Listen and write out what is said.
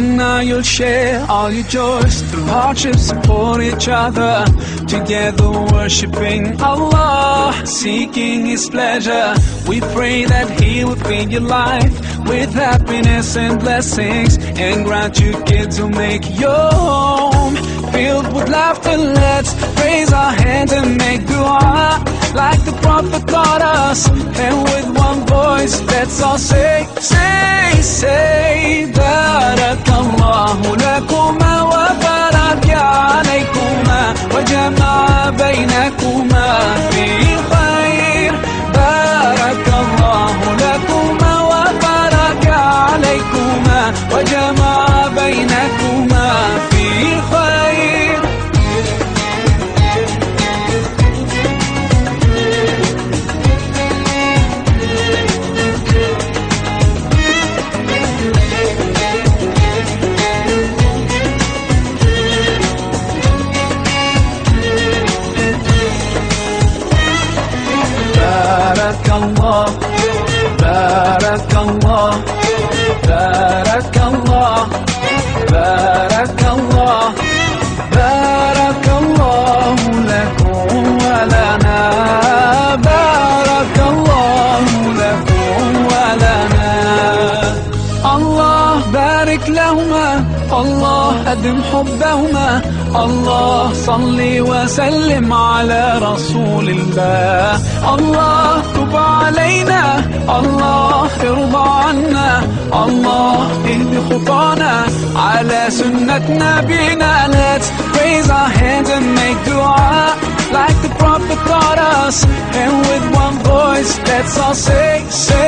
From now you'll share all your joys through hardships, support each other. Together worshiping Allah, seeking His pleasure. We pray that He will feed your life with happiness and blessings and grant you kids who make your home filled with laughter. Let's raise our hands and make dua like the Prophet taught us. And with one voice, let's all say, say, say, Barakallahu بارك الله بارك الله بارك الله لكم ولنا بارك الله لكم ولنا الله بارك لهما الله أدم حبهما الله صل وسلم على رسول الله الله تب علينا الله ارضى عنا الله اهد خطانا على سنة نبينا Let's raise our hands and make dua like the Prophet taught us and with one voice let's all say say say